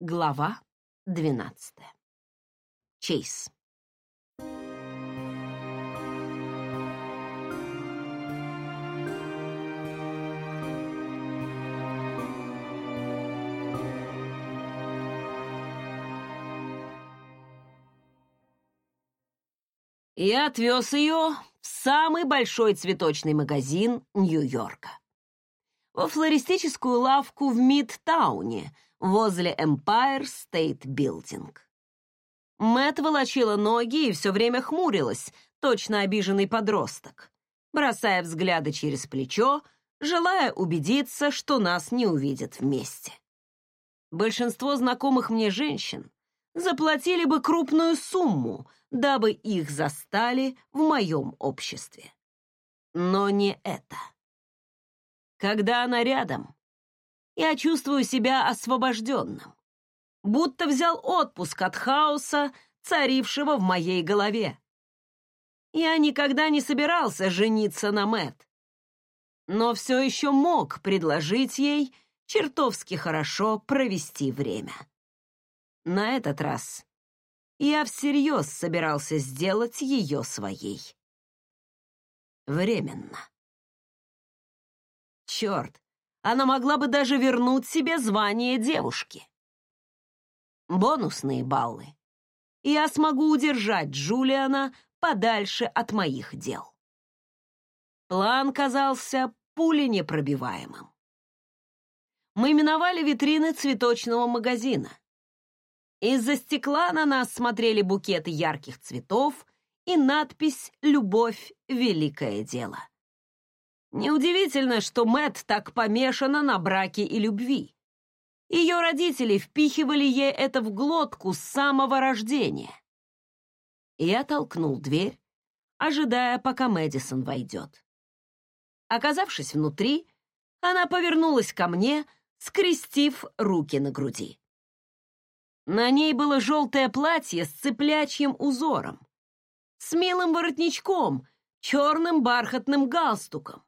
Глава 12. Чейз. Я отвез ее в самый большой цветочный магазин Нью-Йорка. Во флористическую лавку в Мидтауне возле Empire State Building. Мэт волочила ноги и все время хмурилась, точно обиженный подросток, бросая взгляды через плечо, желая убедиться, что нас не увидят вместе. Большинство знакомых мне женщин заплатили бы крупную сумму, дабы их застали в моем обществе. Но не это. Когда она рядом, я чувствую себя освобожденным, будто взял отпуск от хаоса, царившего в моей голове. Я никогда не собирался жениться на Мэт, но все еще мог предложить ей чертовски хорошо провести время. На этот раз я всерьез собирался сделать ее своей. Временно. Черт, она могла бы даже вернуть себе звание девушки. Бонусные баллы. Я смогу удержать Джулиана подальше от моих дел. План казался пуленепробиваемым. Мы миновали витрины цветочного магазина. Из-за стекла на нас смотрели букеты ярких цветов и надпись «Любовь — великое дело». Неудивительно, что Мэт так помешана на браке и любви. Ее родители впихивали ей это в глотку с самого рождения. Я толкнул дверь, ожидая, пока Мэдисон войдет. Оказавшись внутри, она повернулась ко мне, скрестив руки на груди. На ней было желтое платье с цыплячьим узором, с милым воротничком, черным бархатным галстуком,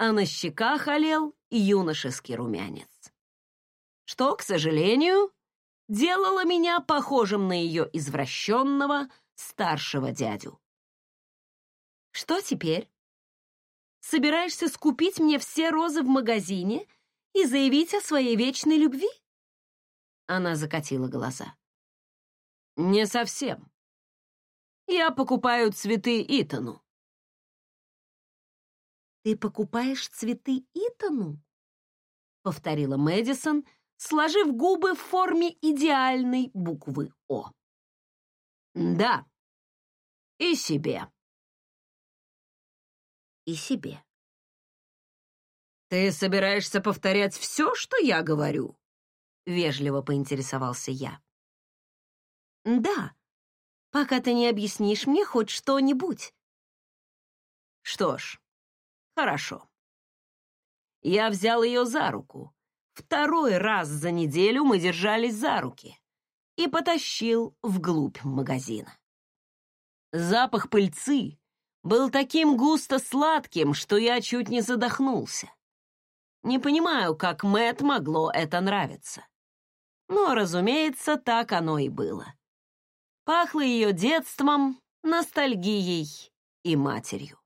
а на щеках олел юношеский румянец. Что, к сожалению, делало меня похожим на ее извращенного старшего дядю. «Что теперь? Собираешься скупить мне все розы в магазине и заявить о своей вечной любви?» Она закатила глаза. «Не совсем. Я покупаю цветы Итану». «Ты покупаешь цветы Итану?» — повторила Мэдисон, сложив губы в форме идеальной буквы «О». «Да, и себе». «И себе». «Ты собираешься повторять все, что я говорю?» — вежливо поинтересовался я. «Да, пока ты не объяснишь мне хоть что-нибудь». «Что ж, хорошо». Я взял ее за руку. Второй раз за неделю мы держались за руки и потащил вглубь магазина. Запах пыльцы был таким густо-сладким, что я чуть не задохнулся. Не понимаю, как Мэт могло это нравиться. Но, разумеется, так оно и было. Пахло ее детством, ностальгией и матерью.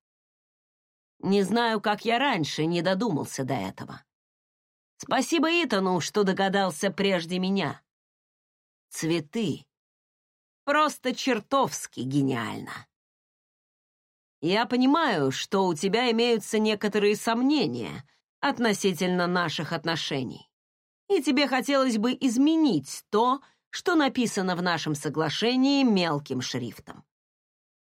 Не знаю, как я раньше не додумался до этого. Спасибо Итану, что догадался прежде меня. Цветы. Просто чертовски гениально. Я понимаю, что у тебя имеются некоторые сомнения относительно наших отношений и тебе хотелось бы изменить то, что написано в нашем соглашении мелким шрифтом.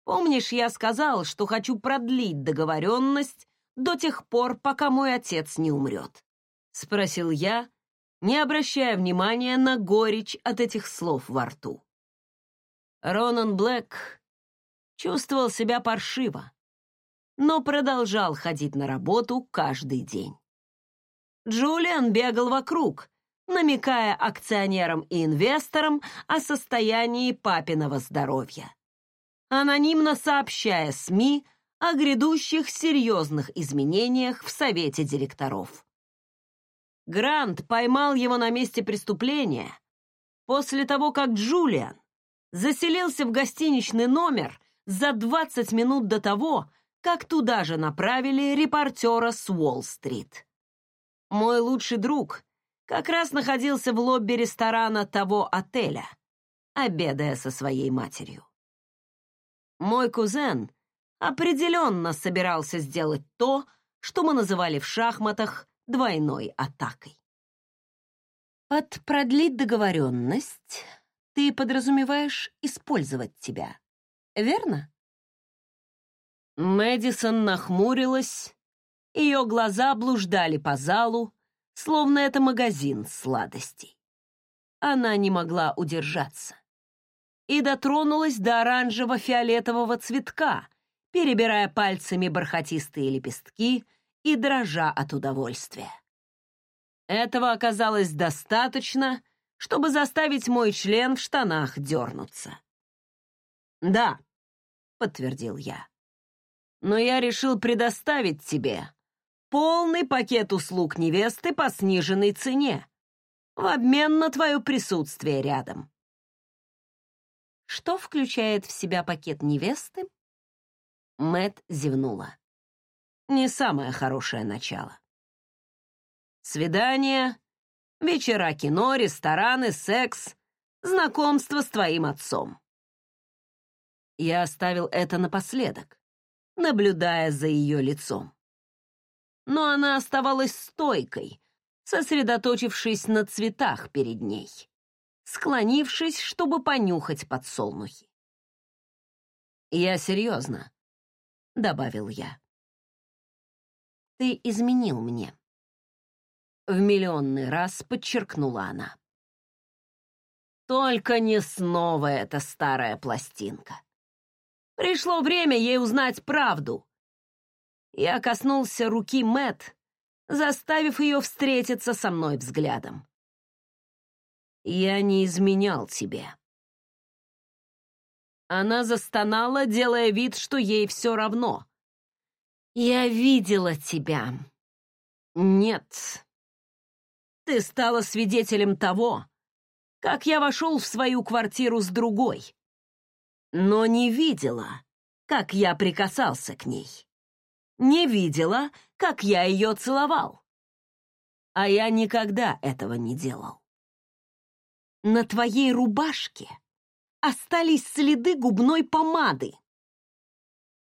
Помнишь, я сказал, что хочу продлить договоренность до тех пор, пока мой отец не умрет?» — спросил я, не обращая внимания на горечь от этих слов во рту. Ронан Блэк чувствовал себя паршиво, но продолжал ходить на работу каждый день. Джулиан бегал вокруг, намекая акционерам и инвесторам о состоянии папиного здоровья, анонимно сообщая СМИ о грядущих серьезных изменениях в совете директоров. Грант поймал его на месте преступления, После того, как Джулиан заселился в гостиничный номер за 20 минут до того, как туда же направили репортера с Уолл-стрит. Мой лучший друг как раз находился в лобби ресторана того отеля, обедая со своей матерью. Мой кузен определенно собирался сделать то, что мы называли в шахматах двойной атакой. Под продлить договоренность ты подразумеваешь использовать тебя, верно? Мэдисон нахмурилась, ее глаза блуждали по залу, словно это магазин сладостей. Она не могла удержаться и дотронулась до оранжево-фиолетового цветка, перебирая пальцами бархатистые лепестки и дрожа от удовольствия. Этого оказалось достаточно, чтобы заставить мой член в штанах дернуться. «Да», — подтвердил я, — «но я решил предоставить тебе полный пакет услуг невесты по сниженной цене в обмен на твое присутствие рядом». Что включает в себя пакет невесты? Мэт зевнула. Не самое хорошее начало. Свидания, вечера кино, рестораны, секс, знакомство с твоим отцом. Я оставил это напоследок, наблюдая за ее лицом. Но она оставалась стойкой, сосредоточившись на цветах перед ней, склонившись, чтобы понюхать подсолнухи. «Я серьезно», — добавил я. «Ты изменил мне», в миллионный раз подчеркнула она. Только не снова эта старая пластинка. Пришло время ей узнать правду. Я коснулся руки Мэт, заставив ее встретиться со мной взглядом. Я не изменял тебе. Она застонала, делая вид, что ей все равно. Я видела тебя. Нет, ты стала свидетелем того, как я вошел в свою квартиру с другой, но не видела, как я прикасался к ней. Не видела, как я ее целовал. А я никогда этого не делал. На твоей рубашке остались следы губной помады.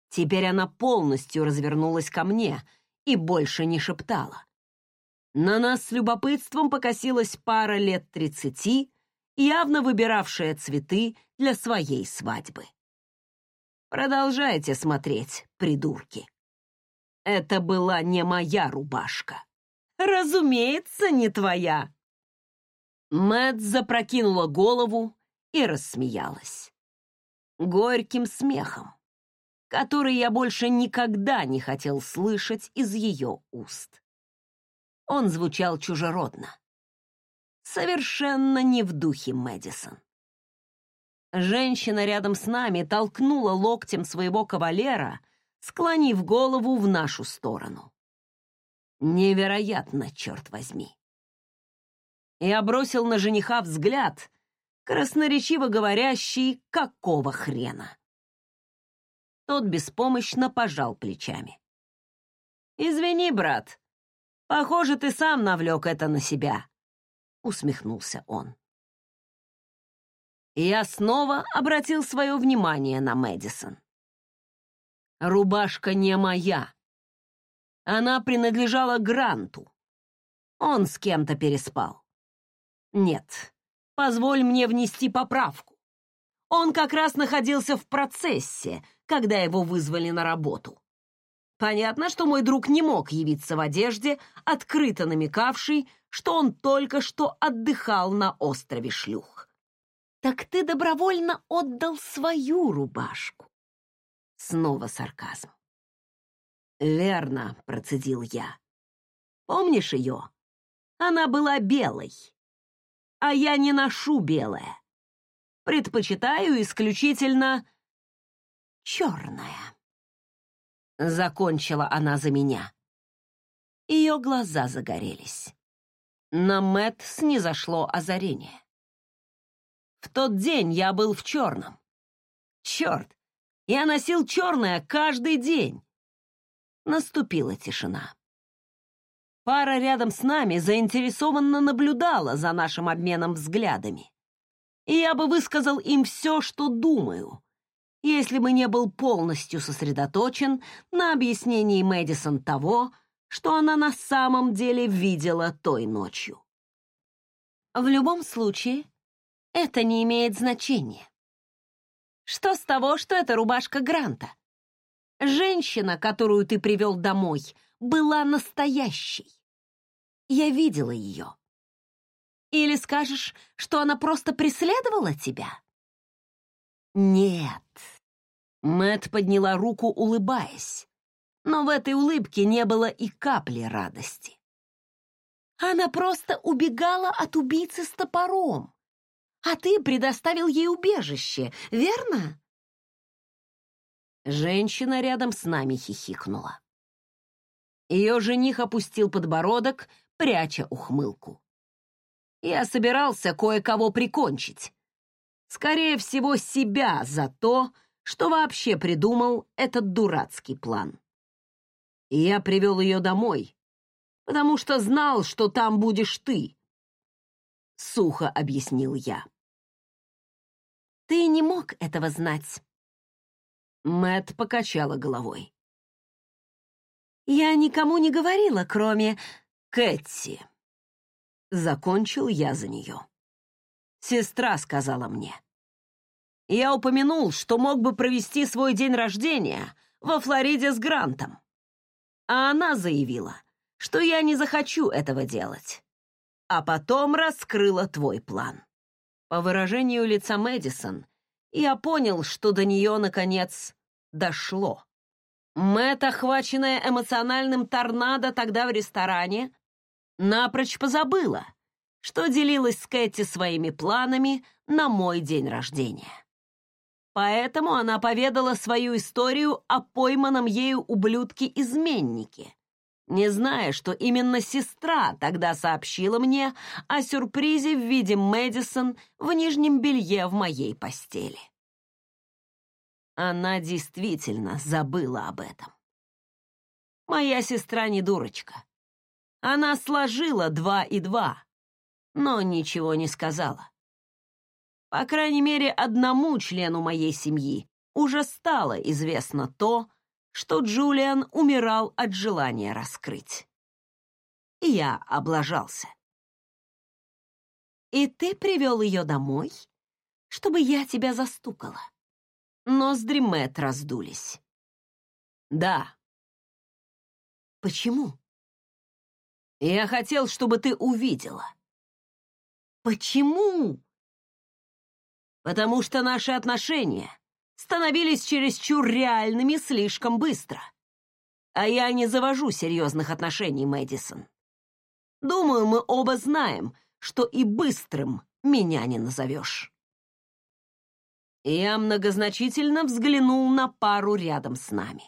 Теперь она полностью развернулась ко мне и больше не шептала. На нас с любопытством покосилась пара лет тридцати, явно выбиравшая цветы для своей свадьбы. Продолжайте смотреть, придурки. Это была не моя рубашка. Разумеется, не твоя. Мэт запрокинула голову и рассмеялась. Горьким смехом, который я больше никогда не хотел слышать из ее уст. Он звучал чужеродно. Совершенно не в духе Мэдисон. Женщина рядом с нами толкнула локтем своего кавалера, склонив голову в нашу сторону. Невероятно, черт возьми. Я бросил на жениха взгляд, красноречиво говорящий «какого хрена?». Тот беспомощно пожал плечами. «Извини, брат, Похоже, ты сам навлек это на себя», — усмехнулся он. Я снова обратил свое внимание на Мэдисон. Рубашка не моя. Она принадлежала Гранту. Он с кем-то переспал. Нет, позволь мне внести поправку. Он как раз находился в процессе, когда его вызвали на работу. Понятно, что мой друг не мог явиться в одежде, открыто намекавшей, что он только что отдыхал на острове Шлюх. «Так ты добровольно отдал свою рубашку?» Снова сарказм. «Верно», — процедил я. «Помнишь ее? Она была белой. А я не ношу белое. Предпочитаю исключительно черное». Закончила она за меня. Ее глаза загорелись. На Мэт снизошло озарение. В тот день я был в черном. Черт, я носил черное каждый день. Наступила тишина. Пара рядом с нами заинтересованно наблюдала за нашим обменом взглядами. И я бы высказал им все, что думаю, если бы не был полностью сосредоточен на объяснении Мэдисон того, что она на самом деле видела той ночью. В любом случае, это не имеет значения. Что с того, что это рубашка Гранта? Женщина, которую ты привел домой, была настоящей. Я видела ее. Или скажешь, что она просто преследовала тебя? Нет. Мэт подняла руку, улыбаясь, но в этой улыбке не было и капли радости. Она просто убегала от убийцы с топором, а ты предоставил ей убежище, верно? Женщина рядом с нами хихикнула. Ее жених опустил подбородок, пряча ухмылку. Я собирался кое-кого прикончить. Скорее всего, себя за то, что вообще придумал этот дурацкий план. И я привел ее домой, потому что знал, что там будешь ты. Сухо объяснил я. Ты не мог этого знать. Мэт покачала головой. Я никому не говорила, кроме Кэтти. Закончил я за нее. Сестра сказала мне. Я упомянул, что мог бы провести свой день рождения во Флориде с Грантом. А она заявила, что я не захочу этого делать. А потом раскрыла твой план. По выражению лица Мэдисон, я понял, что до нее, наконец, дошло. Мэтт, охваченная эмоциональным торнадо тогда в ресторане, напрочь позабыла, что делилась с Кэти своими планами на мой день рождения. Поэтому она поведала свою историю о пойманном ею ублюдке-изменнике, не зная, что именно сестра тогда сообщила мне о сюрпризе в виде Мэдисон в нижнем белье в моей постели. Она действительно забыла об этом. Моя сестра не дурочка. Она сложила два и два, но ничего не сказала. По крайней мере, одному члену моей семьи уже стало известно то, что Джулиан умирал от желания раскрыть. И я облажался. «И ты привел ее домой, чтобы я тебя застукала?» Ноздри Мэтт раздулись. «Да». «Почему?» «Я хотел, чтобы ты увидела». «Почему?» «Потому что наши отношения становились чересчур реальными слишком быстро. А я не завожу серьезных отношений, Мэдисон. Думаю, мы оба знаем, что и быстрым меня не назовешь». Я многозначительно взглянул на пару рядом с нами.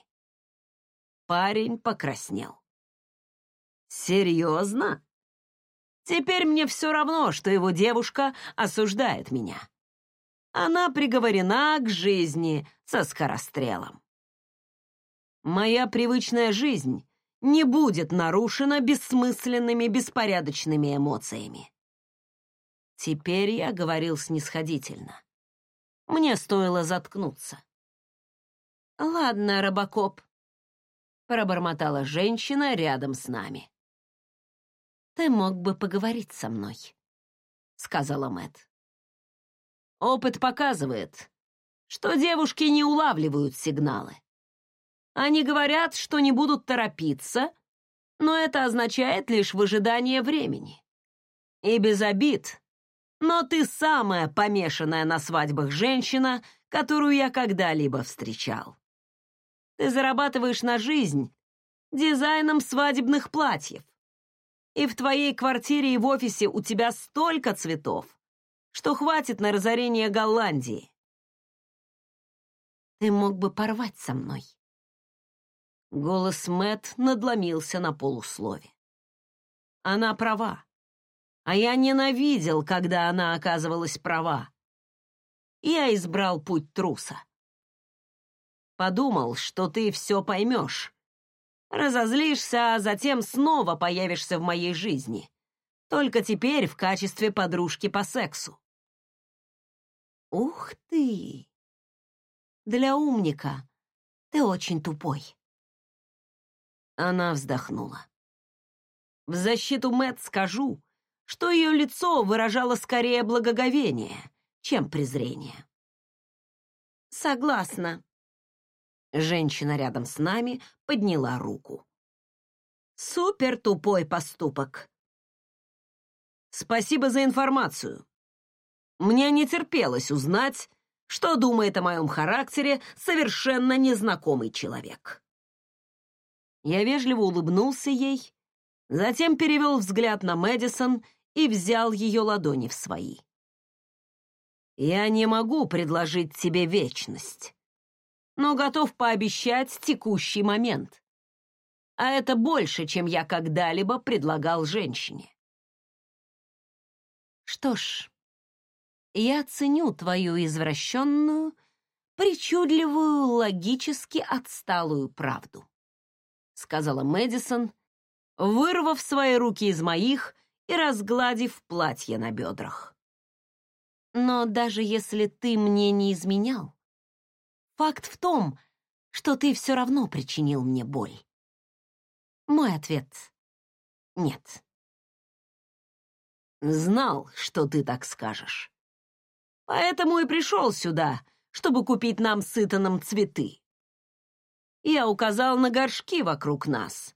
Парень покраснел. Серьезно? Теперь мне все равно, что его девушка осуждает меня. Она приговорена к жизни со скорострелом. Моя привычная жизнь не будет нарушена бессмысленными, беспорядочными эмоциями. Теперь я говорил снисходительно. Мне стоило заткнуться. «Ладно, Робокоп», — пробормотала женщина рядом с нами ты мог бы поговорить со мной», — сказала Мэт. «Опыт показывает, что девушки не улавливают сигналы. Они говорят, что не будут торопиться, но это означает лишь выжидание времени. И без обид, но ты самая помешанная на свадьбах женщина, которую я когда-либо встречал. Ты зарабатываешь на жизнь дизайном свадебных платьев, и в твоей квартире и в офисе у тебя столько цветов, что хватит на разорение Голландии. Ты мог бы порвать со мной. Голос Мэт надломился на полуслове. Она права. А я ненавидел, когда она оказывалась права. я избрал путь труса. Подумал, что ты все поймешь. Разозлишься, а затем снова появишься в моей жизни. Только теперь в качестве подружки по сексу. Ух ты! Для умника ты очень тупой. Она вздохнула. В защиту Мэт скажу, что ее лицо выражало скорее благоговение, чем презрение. Согласна. Женщина рядом с нами подняла руку. Супер тупой поступок. Спасибо за информацию. Мне не терпелось узнать, что думает о моем характере совершенно незнакомый человек. Я вежливо улыбнулся ей, затем перевел взгляд на Мэдисон и взял ее ладони в свои. «Я не могу предложить тебе вечность, но готов пообещать текущий момент. А это больше, чем я когда-либо предлагал женщине». «Что ж, я ценю твою извращенную, причудливую, логически отсталую правду», — сказала Мэдисон, вырвав свои руки из моих и разгладив платье на бедрах. «Но даже если ты мне не изменял, факт в том, что ты все равно причинил мне боль. Мой ответ — нет». «Знал, что ты так скажешь. Поэтому и пришел сюда, чтобы купить нам с Итаном цветы. Я указал на горшки вокруг нас,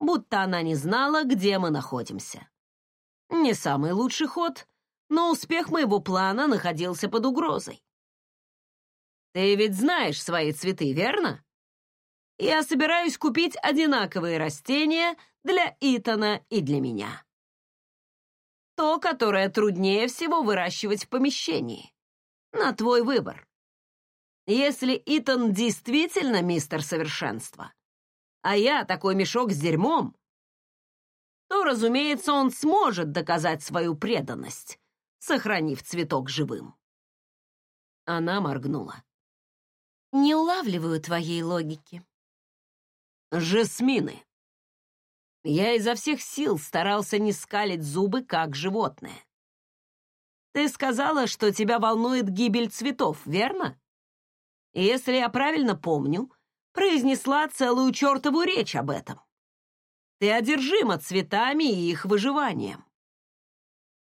будто она не знала, где мы находимся. Не самый лучший ход, но успех моего плана находился под угрозой. Ты ведь знаешь свои цветы, верно? Я собираюсь купить одинаковые растения для Итана и для меня. То, которое труднее всего выращивать в помещении. На твой выбор. Если Итан действительно мистер совершенства, а я такой мешок с дерьмом, то, разумеется, он сможет доказать свою преданность, сохранив цветок живым. Она моргнула. «Не улавливаю твоей логики». «Жасмины. Я изо всех сил старался не скалить зубы, как животное. Ты сказала, что тебя волнует гибель цветов, верно? если я правильно помню, произнесла целую чертову речь об этом. Ты одержима цветами и их выживанием.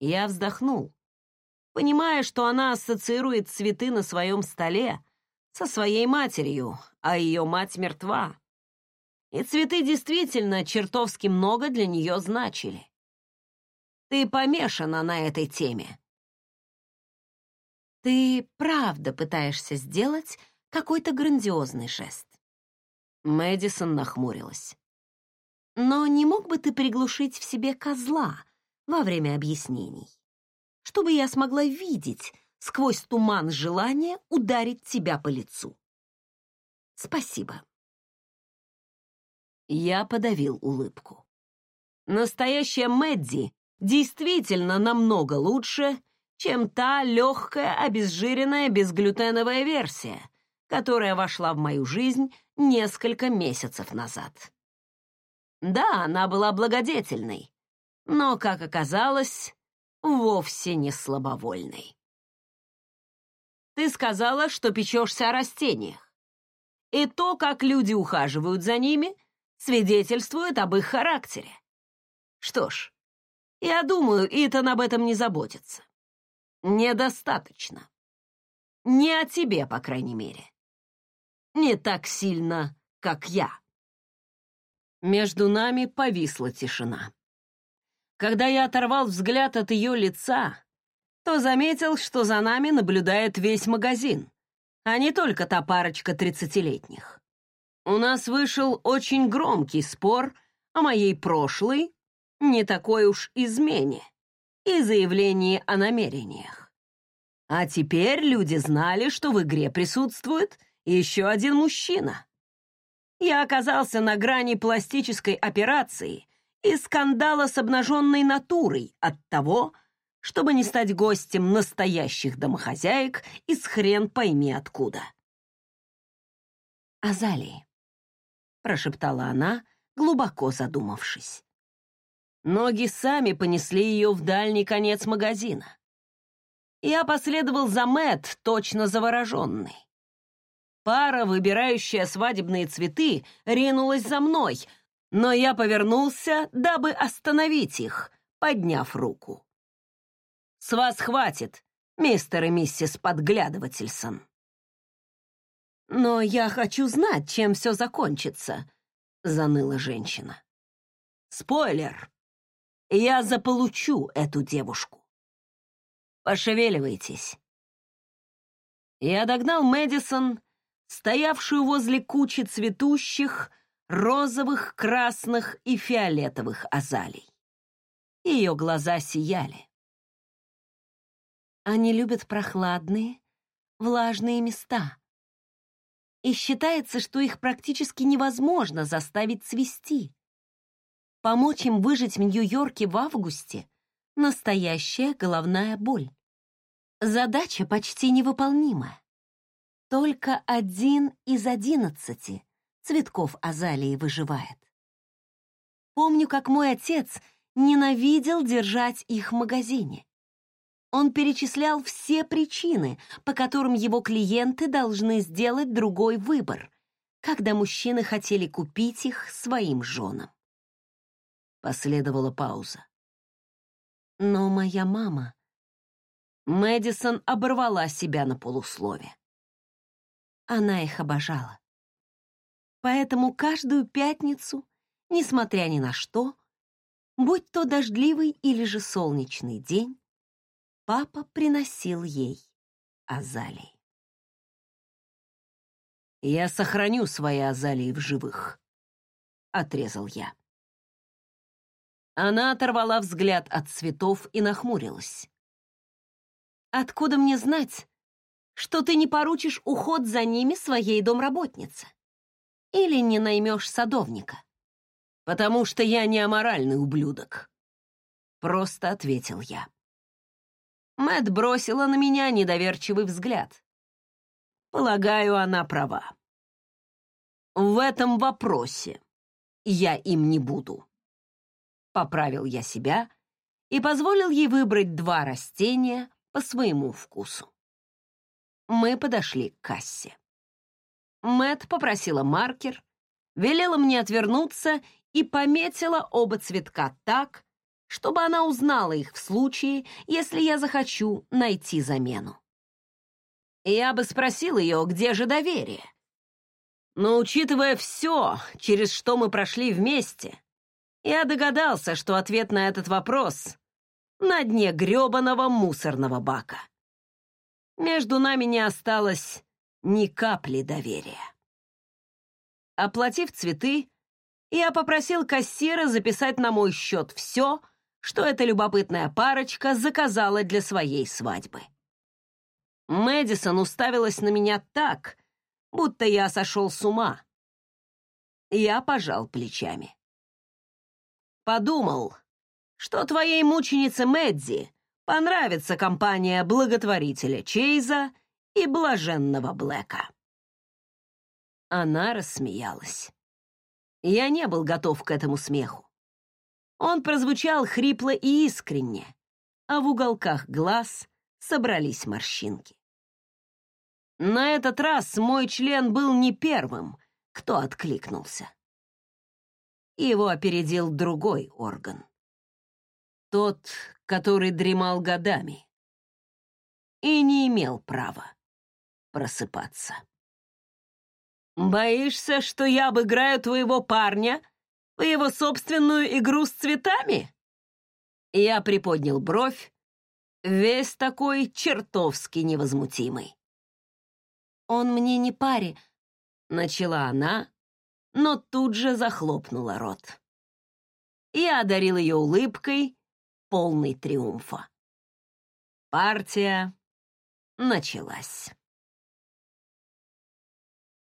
Я вздохнул, понимая, что она ассоциирует цветы на своем столе со своей матерью, а ее мать мертва. И цветы действительно чертовски много для нее значили. Ты помешана на этой теме. Ты правда пытаешься сделать какой-то грандиозный жест. Мэдисон нахмурилась. Но не мог бы ты приглушить в себе козла во время объяснений, чтобы я смогла видеть сквозь туман желания ударить тебя по лицу? Спасибо. Я подавил улыбку. Настоящая Мэдди действительно намного лучше, чем та легкая, обезжиренная, безглютеновая версия, которая вошла в мою жизнь несколько месяцев назад. Да, она была благодетельной, но, как оказалось, вовсе не слабовольной. Ты сказала, что печешься о растениях. И то, как люди ухаживают за ними, свидетельствует об их характере. Что ж, я думаю, Итан об этом не заботится. Недостаточно. Не о тебе, по крайней мере. Не так сильно, как я. Между нами повисла тишина. Когда я оторвал взгляд от ее лица, то заметил, что за нами наблюдает весь магазин, а не только та парочка тридцатилетних. У нас вышел очень громкий спор о моей прошлой, не такой уж измене, и заявлении о намерениях. А теперь люди знали, что в игре присутствует еще один мужчина. Я оказался на грани пластической операции и скандала с обнаженной натурой от того, чтобы не стать гостем настоящих домохозяек из хрен пойми откуда. «Азалии», — прошептала она, глубоко задумавшись. Ноги сами понесли ее в дальний конец магазина. Я последовал за Мэт, точно завороженный. Пара, выбирающая свадебные цветы, ринулась за мной, но я повернулся, дабы остановить их, подняв руку. «С вас хватит, мистер и миссис Подглядывательсон». «Но я хочу знать, чем все закончится», — заныла женщина. «Спойлер! Я заполучу эту девушку. Пошевеливайтесь». Я догнал Мэдисон стоявшую возле кучи цветущих, розовых, красных и фиолетовых азалий. Ее глаза сияли. Они любят прохладные, влажные места. И считается, что их практически невозможно заставить цвести. Помочь им выжить в Нью-Йорке в августе — настоящая головная боль. Задача почти невыполнимая. Только один из одиннадцати цветков азалии выживает. Помню, как мой отец ненавидел держать их в магазине. Он перечислял все причины, по которым его клиенты должны сделать другой выбор, когда мужчины хотели купить их своим женам. Последовала пауза. Но моя мама... Мэдисон оборвала себя на полуслове. Она их обожала. Поэтому каждую пятницу, несмотря ни на что, будь то дождливый или же солнечный день, папа приносил ей азалии. «Я сохраню свои азалии в живых», — отрезал я. Она оторвала взгляд от цветов и нахмурилась. «Откуда мне знать, что ты не поручишь уход за ними своей домработнице? Или не наймешь садовника? Потому что я не аморальный ублюдок. Просто ответил я. Мэт бросила на меня недоверчивый взгляд. Полагаю, она права. В этом вопросе я им не буду. Поправил я себя и позволил ей выбрать два растения по своему вкусу. Мы подошли к кассе. Мэт попросила маркер, велела мне отвернуться и пометила оба цветка так, чтобы она узнала их в случае, если я захочу найти замену. Я бы спросил ее, где же доверие. Но учитывая все, через что мы прошли вместе, я догадался, что ответ на этот вопрос на дне грёбаного мусорного бака. Между нами не осталось ни капли доверия. Оплатив цветы, я попросил кассира записать на мой счет все, что эта любопытная парочка заказала для своей свадьбы. Мэдисон уставилась на меня так, будто я сошел с ума. Я пожал плечами. Подумал, что твоей мученице Мэдди понравится компания благотворителя Чейза и блаженного Блэка. Она рассмеялась. Я не был готов к этому смеху. Он прозвучал хрипло и искренне, а в уголках глаз собрались морщинки. На этот раз мой член был не первым, кто откликнулся. Его опередил другой орган. Тот, который дремал годами и не имел права просыпаться. «Боишься, что я обыграю твоего парня в его собственную игру с цветами?» Я приподнял бровь, весь такой чертовски невозмутимый. «Он мне не паре», — начала она, но тут же захлопнула рот. Я одарил ее улыбкой, полный триумфа. Партия началась.